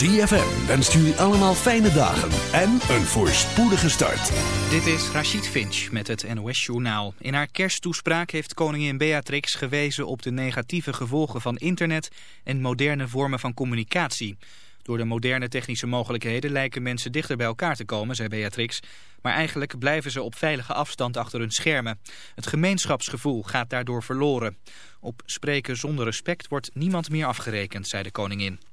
ZFM wenst jullie allemaal fijne dagen en een voorspoedige start. Dit is Rachid Finch met het NOS Journaal. In haar kersttoespraak heeft koningin Beatrix gewezen op de negatieve gevolgen van internet en moderne vormen van communicatie. Door de moderne technische mogelijkheden lijken mensen dichter bij elkaar te komen, zei Beatrix. Maar eigenlijk blijven ze op veilige afstand achter hun schermen. Het gemeenschapsgevoel gaat daardoor verloren. Op spreken zonder respect wordt niemand meer afgerekend, zei de koningin.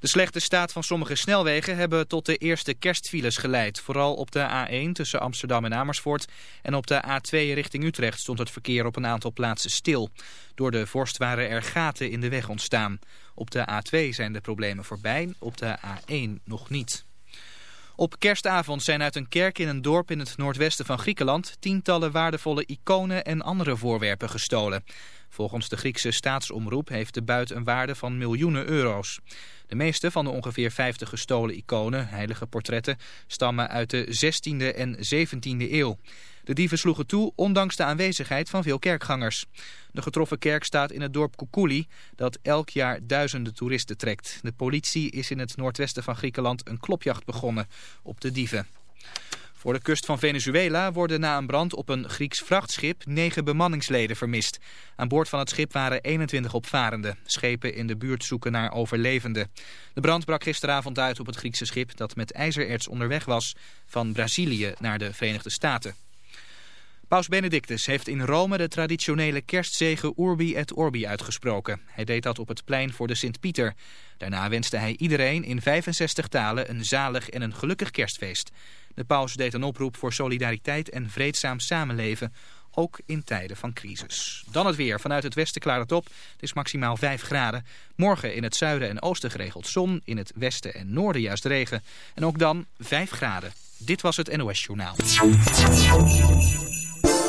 De slechte staat van sommige snelwegen hebben tot de eerste kerstfiles geleid. Vooral op de A1 tussen Amsterdam en Amersfoort en op de A2 richting Utrecht stond het verkeer op een aantal plaatsen stil. Door de vorst waren er gaten in de weg ontstaan. Op de A2 zijn de problemen voorbij, op de A1 nog niet. Op kerstavond zijn uit een kerk in een dorp in het noordwesten van Griekenland tientallen waardevolle iconen en andere voorwerpen gestolen. Volgens de Griekse staatsomroep heeft de buit een waarde van miljoenen euro's. De meeste van de ongeveer 50 gestolen iconen, heilige portretten, stammen uit de 16e en 17e eeuw. De dieven sloegen toe ondanks de aanwezigheid van veel kerkgangers. De getroffen kerk staat in het dorp Koukouli, dat elk jaar duizenden toeristen trekt. De politie is in het noordwesten van Griekenland een klopjacht begonnen op de dieven. Voor de kust van Venezuela worden na een brand op een Grieks vrachtschip negen bemanningsleden vermist. Aan boord van het schip waren 21 opvarenden. Schepen in de buurt zoeken naar overlevenden. De brand brak gisteravond uit op het Griekse schip dat met ijzererts onderweg was van Brazilië naar de Verenigde Staten. Paus Benedictus heeft in Rome de traditionele kerstzegen Urbi et Orbi uitgesproken. Hij deed dat op het plein voor de Sint-Pieter. Daarna wenste hij iedereen in 65 talen een zalig en een gelukkig kerstfeest. De paus deed een oproep voor solidariteit en vreedzaam samenleven, ook in tijden van crisis. Dan het weer. Vanuit het westen klaart het op. Het is maximaal 5 graden. Morgen in het zuiden en oosten geregeld zon, in het westen en noorden juist regen. En ook dan 5 graden. Dit was het NOS Journaal.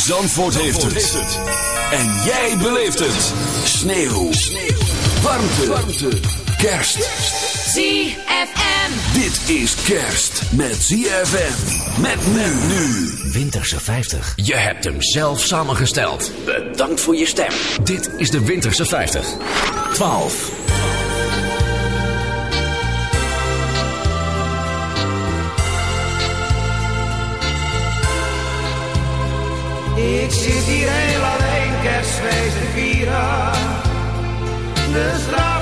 Zandvoort heeft het. En jij beleeft het. Sneeuw. Warmte. Warmte. Kerst. ZFM. Dit is kerst met ZFM. Met men nu. Winterse 50. Je hebt hem zelf samengesteld. Bedankt voor je stem. Dit is de Winterse 50. 12. Ik zit hier heel alleen kerstfeest te vieren. De straf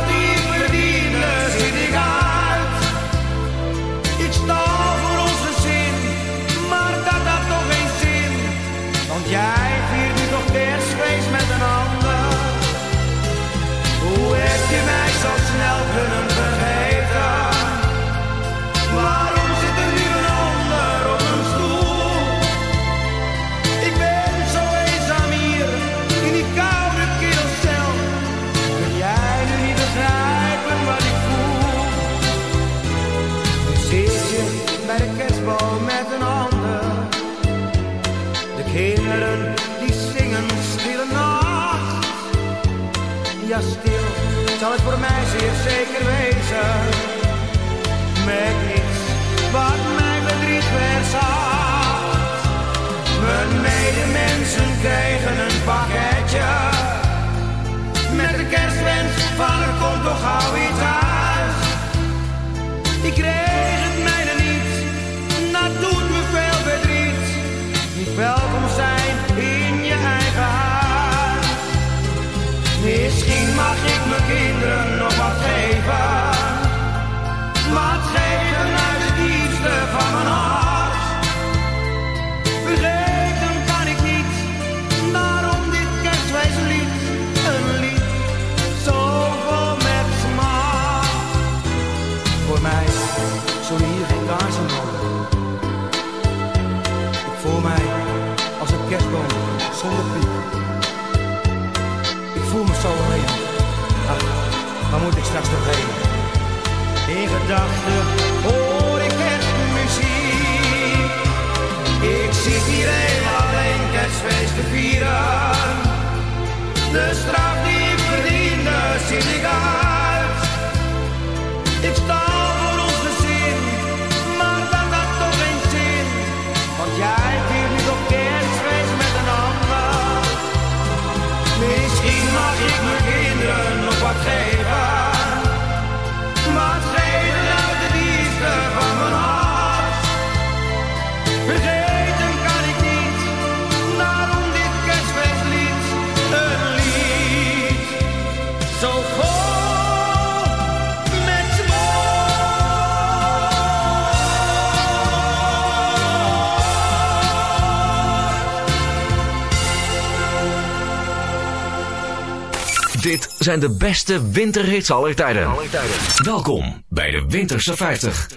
Ja, stil zal het voor mij zeer zeker wezen. merk niets wat mijn verdriet verzacht. Mijn medemensen kregen een pakketje met de kerstwens van er komt toch gauw iets uit. Ik kreeg het mijne niet, dat doet me veel verdriet. Niet welkom zijn mach ich gedachten hoor ik kerstmuziek. Ik zit hier heel alleen kerstfeest te vieren. De straf zijn de beste winterhits aller tijden. Welkom bij de Winterse 50.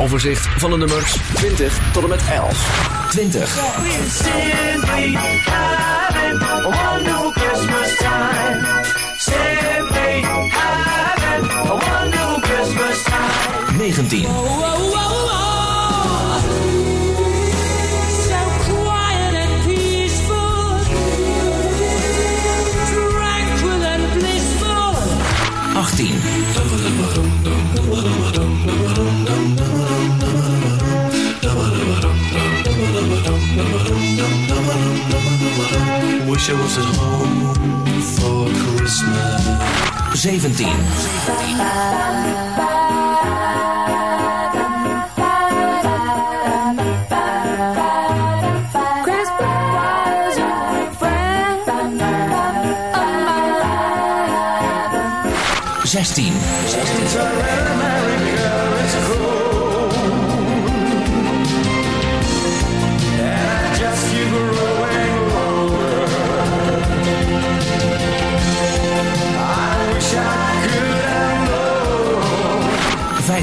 Overzicht van de nummers 20 tot en met 11. 20. Time. 19. Oh, oh, oh, Achttien. wish I was home for Christmas. 17. Zestien. Zestien.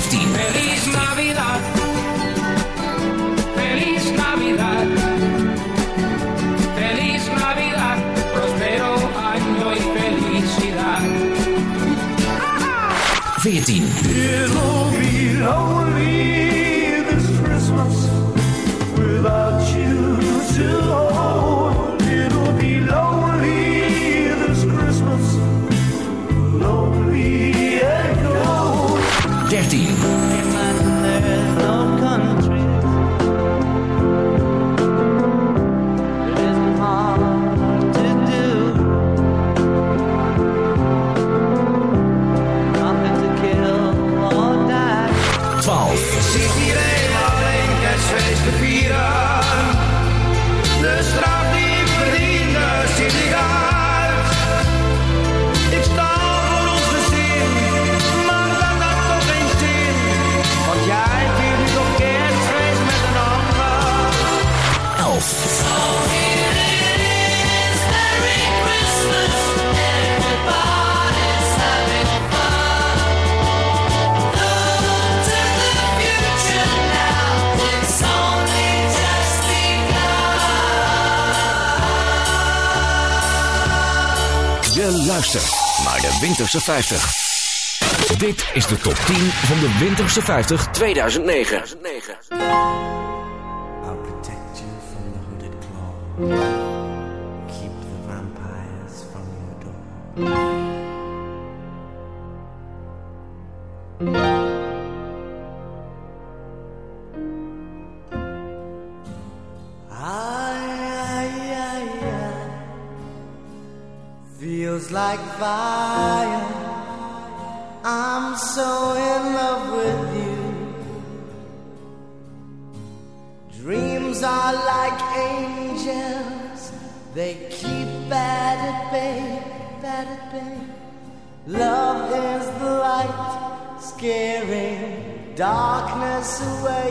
15. Feliz Navidad. Feliz Navidad. Feliz Navidad. Prospero año y felicidad. 14. Maar de Winterse 50. Dit is de top 10 van de Winterse 50 2009. I'll protect you from the hooded claw. Keep the vampires from your door. darkness away.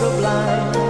sublime.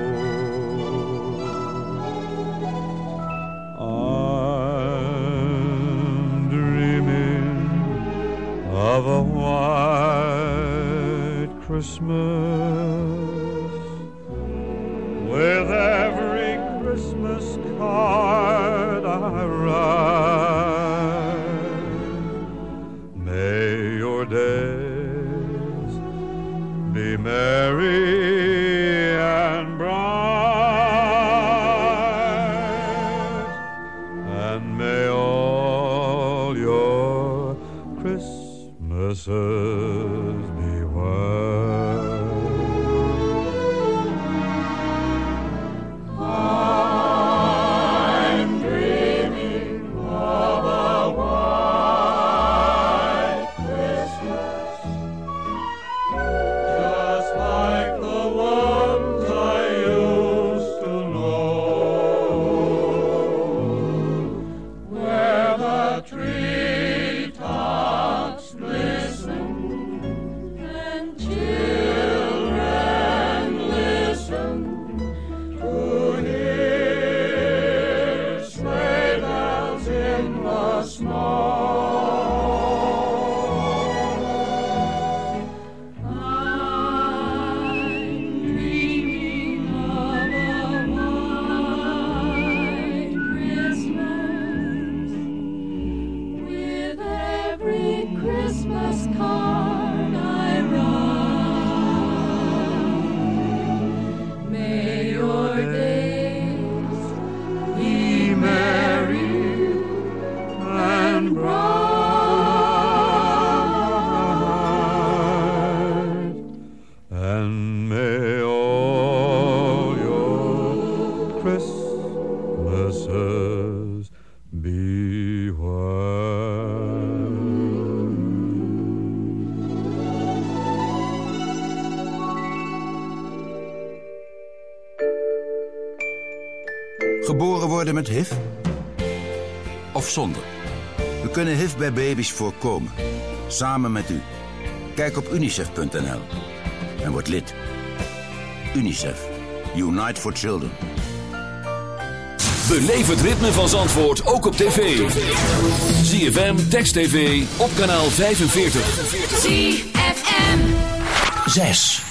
Of a white Christmas worden met HIV? Of zonder? We kunnen HIV bij baby's voorkomen. Samen met u. Kijk op unicef.nl en word lid. UNICEF. Unite for Children. Beleef het ritme van Zandvoort ook op tv. ZFM, Text TV, op kanaal 45. ZFM. 6.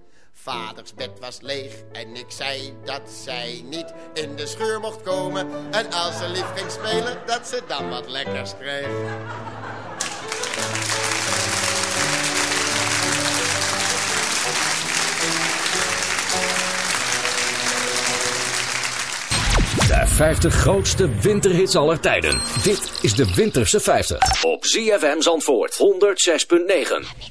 Vaders bed was leeg en ik zei dat zij niet in de schuur mocht komen. En als ze lief ging spelen, dat ze dan wat lekkers kreeg. De 50 grootste winterhits aller tijden. Dit is de Winterse 50. Op ZFM Zandvoort 106.9.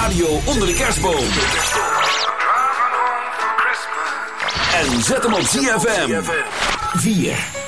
radio onder de kerstboom. En zet hem op ZFM. 4.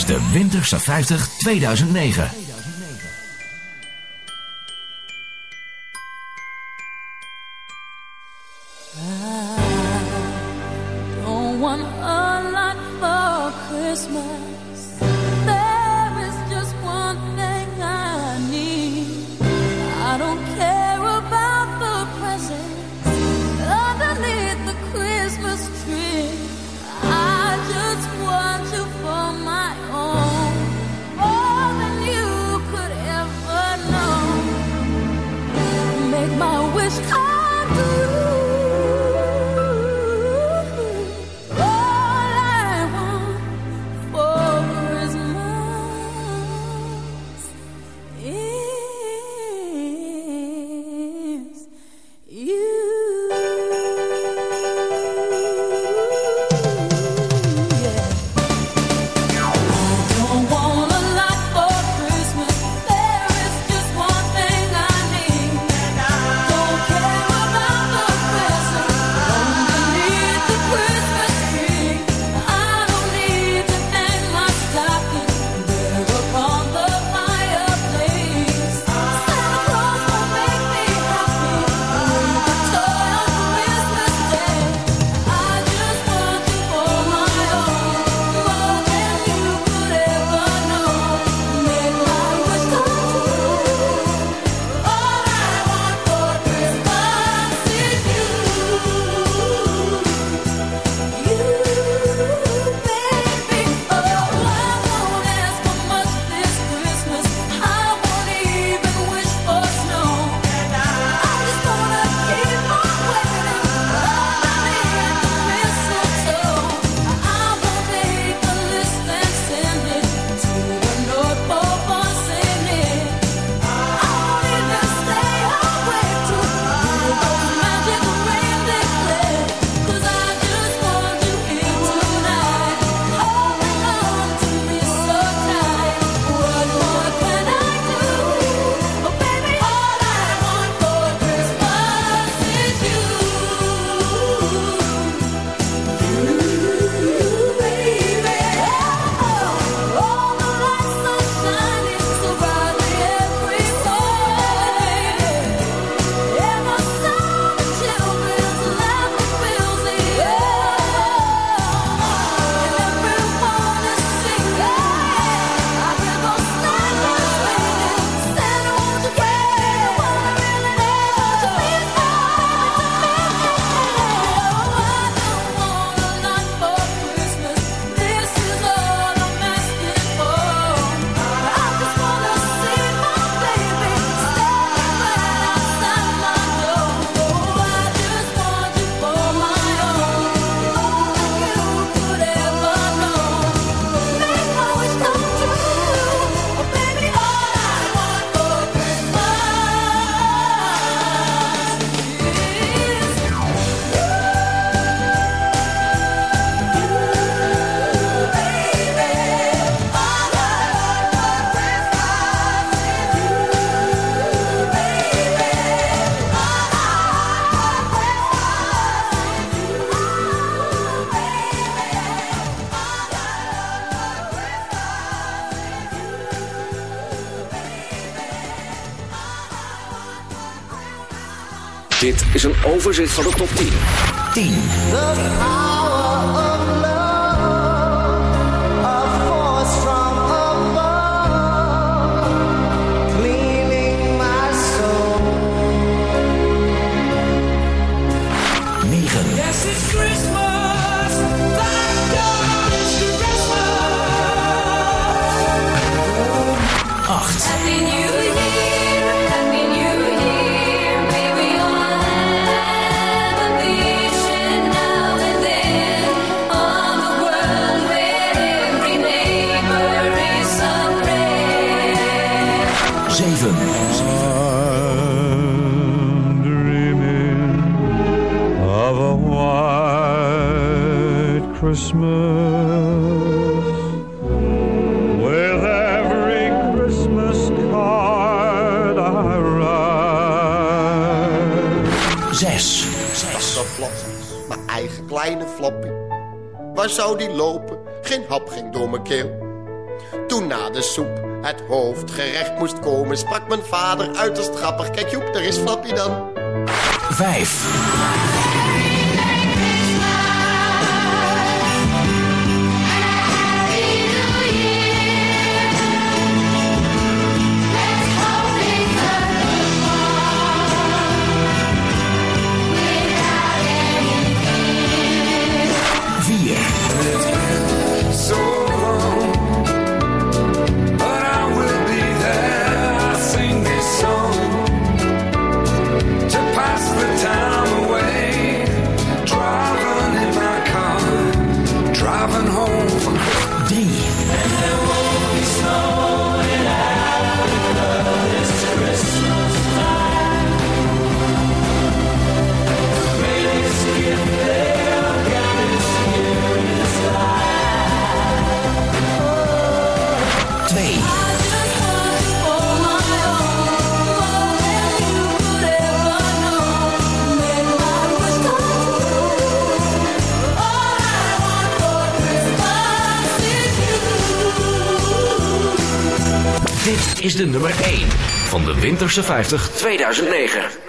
is de Winterse 50 2009. overzicht van de top 10. 10. Christmas. With every Christmas card I write. Zes. Zes. Dat. Mijn eigen kleine flappie. Waar zou die lopen? Geen hap ging door mijn keel. Toen na de soep het hoofdgerecht moest komen... sprak mijn vader uiterst grappig. Kijk Joep, er is Flappie dan. Vijf. Winterse 50 2009.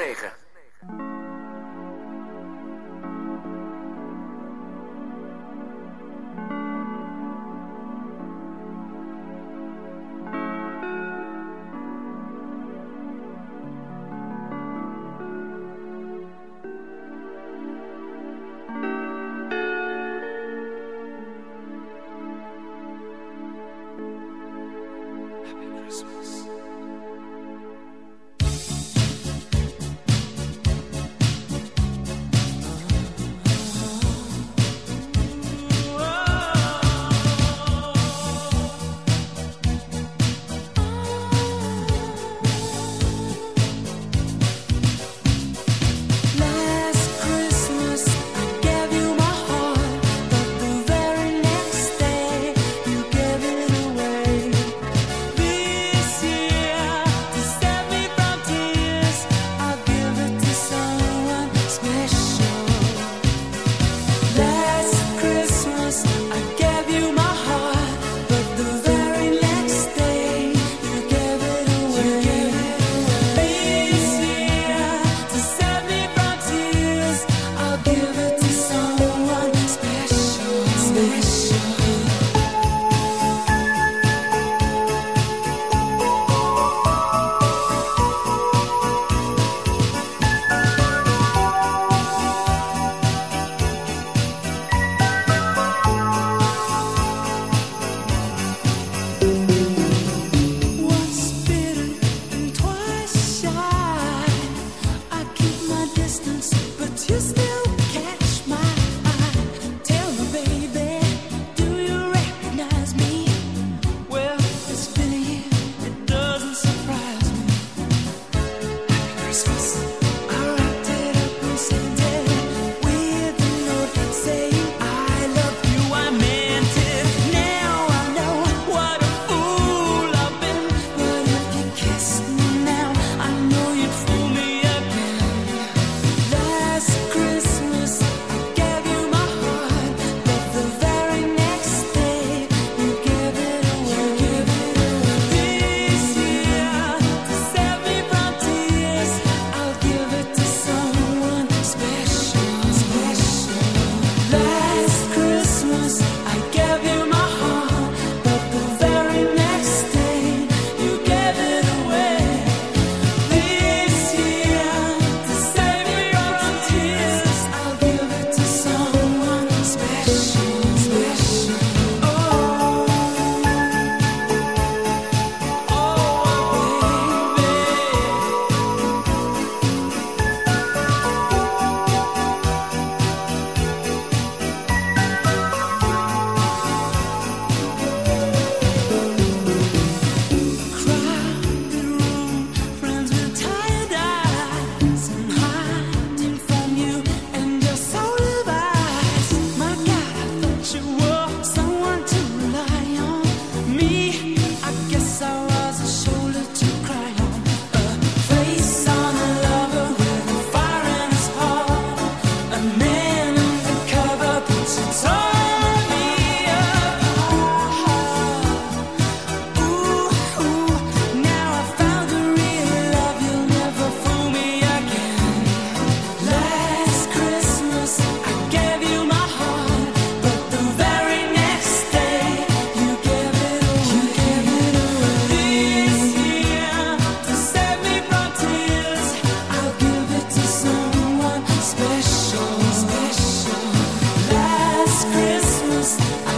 Christmas,